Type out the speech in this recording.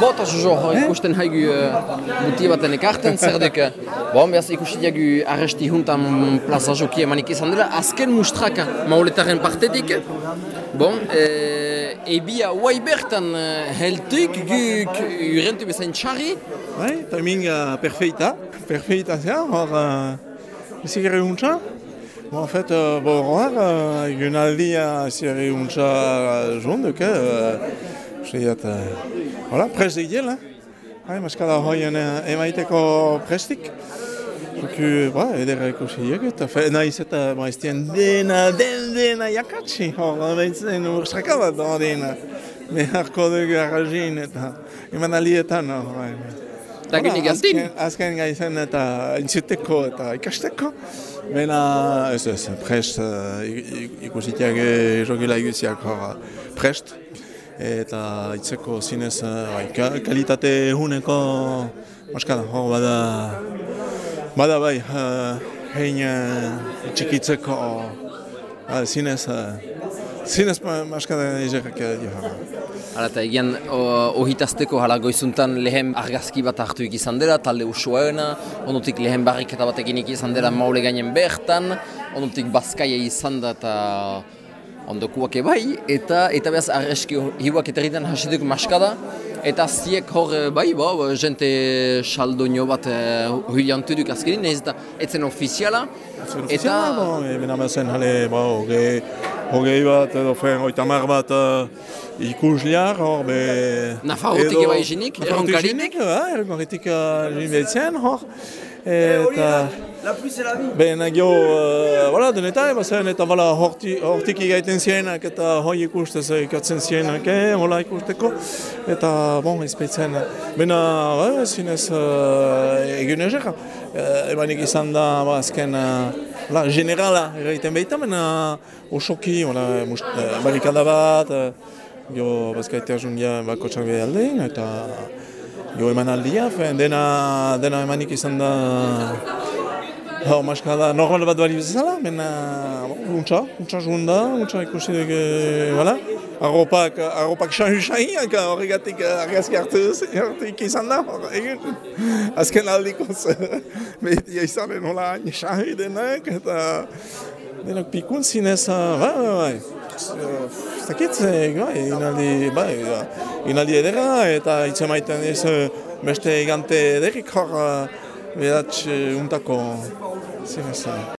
Bo, eta jojo, eh? ikusten haigu uh, buti baten ekarten, zer duk, bo, behaz ikusten diagu arresti juntan plaza joki emanik izan dela, azken mustraka mauletaren partetik, bon, e, ebia huai bertan heltuik guk urentu bezain txarri. Bai, timing uh, perfeita, perfeita zea, hor, uh, zigere huntza. Bon, en fait, uh, bo, hor, uh, egun aldia zigere huntza jonduk, eh, Seiat, hola, prest egiel, eh? Maskada hoien emaiteko prestik. Zuku, ba, edera ikusi egut, fe, nahiz eta maiztien dena, den dena jakatsi, hor, behitzen urstraka bat da dena. Beharko dugu arrazin eta eman alietan, hor. Dagunik gaztin? Azken gaizen eta intzuteko eta ikasteko. Bena, ez ez, prest, ikusitiak jogila eguziak, hor, prest eta itzeko zinez bai, kalitate huneko maskada, hor bada bada bai uh, hein uh, txikitzeko uh, zinez zinez maskada ezerrak dira. Hala eta egian ohitazteko hala goizuntan lehen argazki bat hartu izan dela, talde usuaena, onutik lehen barriketa bat eginik izan dela maule gainen bertan, onutik bazkaia izan da eta ondokuak ebai, eta eta behaz arreski hiuak eterritan hasiduk maskada, eta ziek hor bai, bo, jente saldo bat uh, huiliantu duk azkenin, ez eta etzen ofiziala. Etzen ofiziala, bo, e, bena bezen, hale, bo, hogei, hogei bat, edo fen, oitamar bat uh, ikusliar, hor, be... Nafarrotik eba izinik, erronkarinek? Erronkaritik uh, hor, eta la pluie c'est la vie ben agio uh, voilà de neta ba zen eta bala horti hortiki gaiten zienak eta hoi ikustez ikatzen zienak eh hola ikusteko eta bon espeitzen bena ba sinez uh, egune jera uh, emanik izan da ba azken uh, la generala egiten baita mena osoki hola uh, barikada bat uh, jo bazkaita jungia bako txarbe aldein eta Jo eman aldia, dena, dena emanik izan da Hau, maskada, normal bat bari bezala, mena, untxa, untxa juhun da, untxa ikusi dugu, wala, arropak, arropak xahu xahiak, horregatik argazki hartu hartu izan da, egin, azken aldikoz, beti izan den hola, xahu denak, eta denak pikun zinez, bai, bai, bai, zakit, bai, inaldi, bai, inaldi edera, eta itzemaiten ez beste egante ederik hor, behatx untako zinez.